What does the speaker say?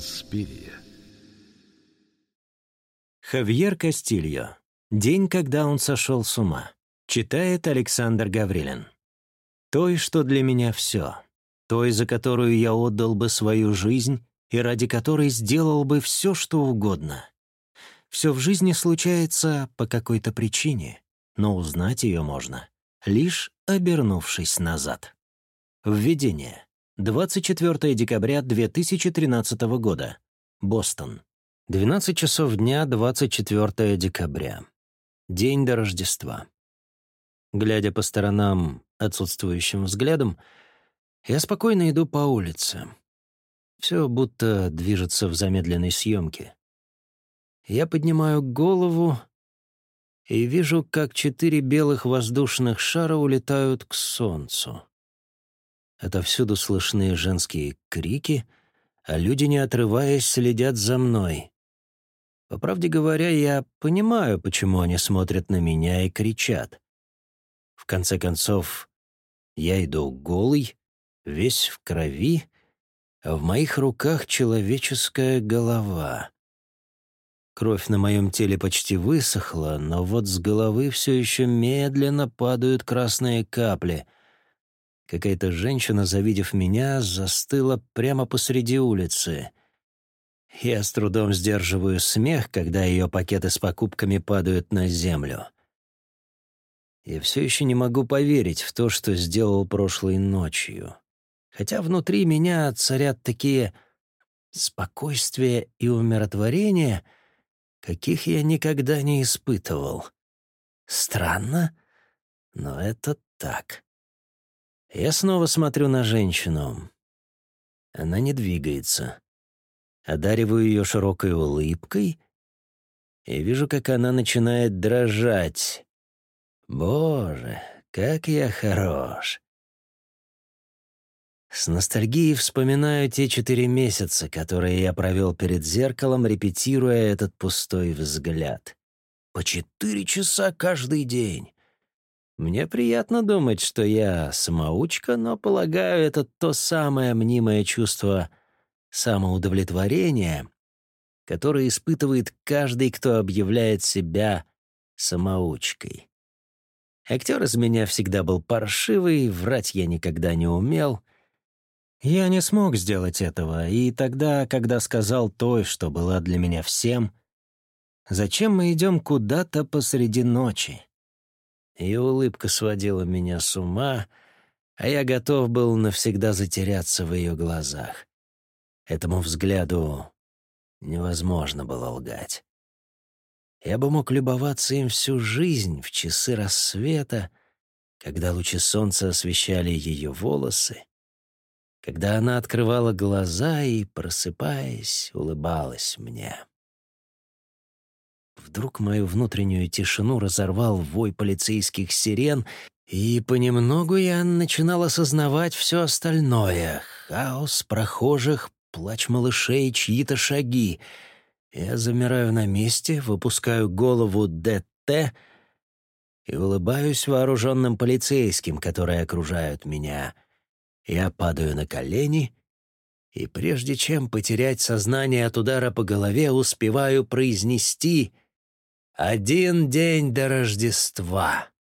Инспирия. Хавьер Кастильо. День, когда он сошел с ума. Читает Александр Гаврилин. Той, что для меня все. Той, за которую я отдал бы свою жизнь и ради которой сделал бы все, что угодно. Все в жизни случается по какой-то причине, но узнать ее можно, лишь обернувшись назад. Введение. 24 декабря 2013 года. Бостон. 12 часов дня, 24 декабря. День до Рождества. Глядя по сторонам отсутствующим взглядом, я спокойно иду по улице. Все будто движется в замедленной съемке. Я поднимаю голову и вижу, как четыре белых воздушных шара улетают к солнцу. Отовсюду слышны женские крики, а люди, не отрываясь, следят за мной. По правде говоря, я понимаю, почему они смотрят на меня и кричат. В конце концов, я иду голый, весь в крови, а в моих руках человеческая голова. Кровь на моем теле почти высохла, но вот с головы все еще медленно падают красные капли — Какая-то женщина, завидев меня, застыла прямо посреди улицы. Я с трудом сдерживаю смех, когда ее пакеты с покупками падают на землю. Я все еще не могу поверить в то, что сделал прошлой ночью. Хотя внутри меня царят такие спокойствие и умиротворение, каких я никогда не испытывал. Странно, но это так. Я снова смотрю на женщину. Она не двигается. Одариваю ее широкой улыбкой и вижу, как она начинает дрожать. Боже, как я хорош. С ностальгией вспоминаю те четыре месяца, которые я провел перед зеркалом, репетируя этот пустой взгляд. По четыре часа каждый день. Мне приятно думать, что я самоучка, но, полагаю, это то самое мнимое чувство самоудовлетворения, которое испытывает каждый, кто объявляет себя самоучкой. Актер из меня всегда был паршивый, врать я никогда не умел. Я не смог сделать этого, и тогда, когда сказал той, что была для меня всем, «Зачем мы идем куда-то посреди ночи?» Ее улыбка сводила меня с ума, а я готов был навсегда затеряться в ее глазах. Этому взгляду невозможно было лгать. Я бы мог любоваться им всю жизнь в часы рассвета, когда лучи солнца освещали ее волосы, когда она открывала глаза и, просыпаясь, улыбалась мне. Вдруг мою внутреннюю тишину разорвал вой полицейских сирен, и понемногу я начинал осознавать все остальное. Хаос прохожих, плач малышей, чьи-то шаги. Я замираю на месте, выпускаю голову ДТ и улыбаюсь вооруженным полицейским, которые окружают меня. Я падаю на колени — и прежде чем потерять сознание от удара по голове, успеваю произнести один день до Рождества.